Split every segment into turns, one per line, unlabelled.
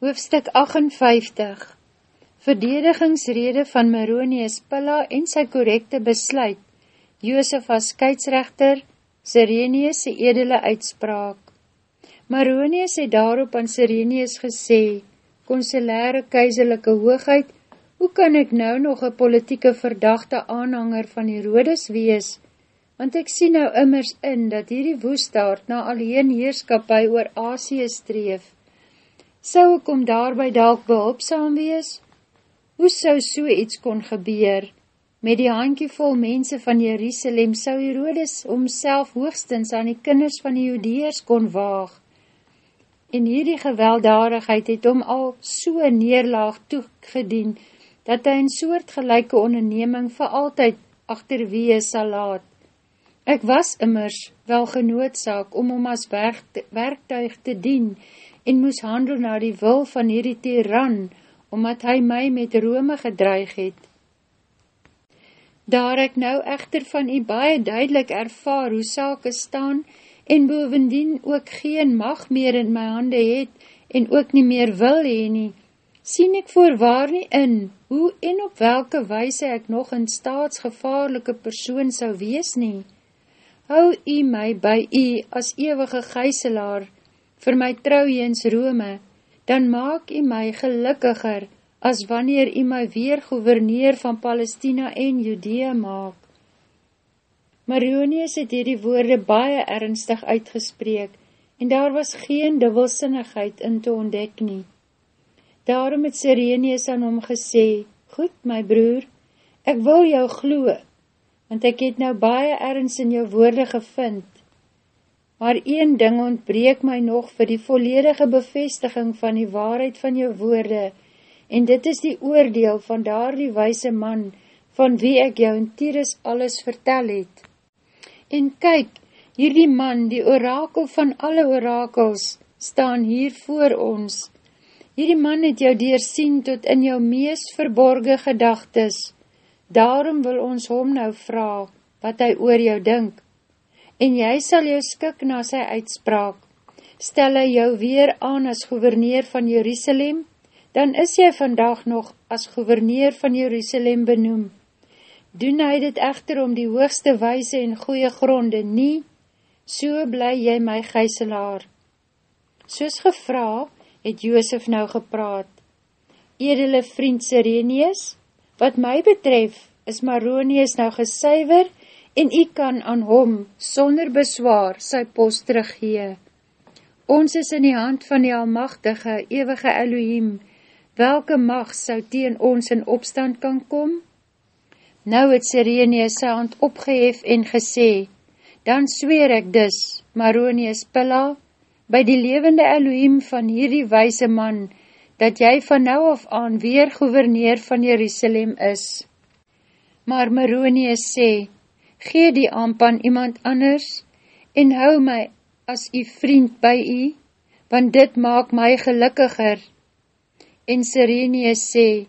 Hoofstuk 58 Verdedigingsrede van Maronius Pilla en sy korrekte besluit. Joosef as skeidsrechter, Sirenius sy edele uitspraak. Maronius het daarop aan Sirenius gesê Consulære keizerlijke hoogheid, hoe kan ek nou nog een politieke verdachte aanhanger van Herodes wees? Want ek sien nou immers in dat hierdie woestaard na alleen heerskapie oor Asie streef Sou ek om daarby dalk behulpsaam wees? Hoe sou so iets kon gebeur? Met die handjievol mense van Jerusalem sou Herodes homself hoogstens aan die kinders van die Judeers kon waag. En hierdie gewelddadigheid het hom al so neerlaag toegedien, dat hy in soortgelijke onderneming vir altyd achterwee sal laat. Ek was immers wel genoodzaak om om as werktuig te dien, en moes handel na die wil van hierdie tiran, omdat hy my met Rome gedreig het. Daar ek nou echter van u baie duidelik ervaar hoe sake staan, en bovendien ook geen mag meer in my hande het, en ook nie meer wil heen nie, sien ek voorwaar nie in, hoe en op welke wijse ek nog in staatsgevaarlike persoon sou wees nie. Hou u my by u as eeuwige geiselaar, vir my trouwens Rome, dan maak u my gelukkiger, as wanneer u my weer gouverneer van Palestina en Judea maak. Marionius het hierdie woorde baie ernstig uitgespreek, en daar was geen dubbelsinnigheid in te ontdek nie. Daarom het Sirenius aan hom gesê, Goed, my broer, ek wil jou gloe, want ek het nou baie erns in jou woorde gevind, maar een ding ontbreek my nog vir die volledige bevestiging van die waarheid van jou woorde, en dit is die oordeel van daar die wijse man, van wie ek jou in Tyrus alles vertel het. En kyk, hierdie man, die orakel van alle orakels, staan hier voor ons. Hierdie man het jou deursien tot in jou mees verborge gedagtes, daarom wil ons hom nou vraag, wat hy oor jou dink, en jy sal jou skik na sy uitspraak. Stel hy jou weer aan as gouverneer van Jerusalem, dan is jy vandag nog as gouverneer van Jerusalem benoem. Doen hy dit echter om die hoogste wijse en goeie gronde nie, so bly jy my geiselaar. Soos gevra, het Joosef nou gepraat. Edele vriend Sirenius, wat my betref, is Maronius nou gesuiver en u kan aan hom, sonder beswaar, sy post teruggee. Ons is in die hand van die almachtige, ewige Elohim, welke mag sou teen ons in opstand kan kom? Nou het Sirenius sy hand opgehef en gesê, dan zweer ek dus, Maronius Pilla, by die levende Elohim van hierdie wijse man, dat jy van nou af aan weer gouverneer van Jerusalem is. Maar Maronius sê, gee die amp aan iemand anders, en hou my as die vriend by u, want dit maak my gelukkiger. En Sirenius sê,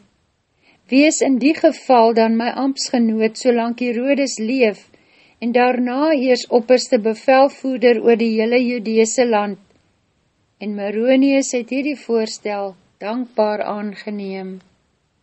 wees in die geval dan my ampsgenoot, solang Herodes leef, en daarna eers opperste bevelvoeder oor die hele Judeese land. En Maronius het hierdie voorstel dankbaar aangeneem.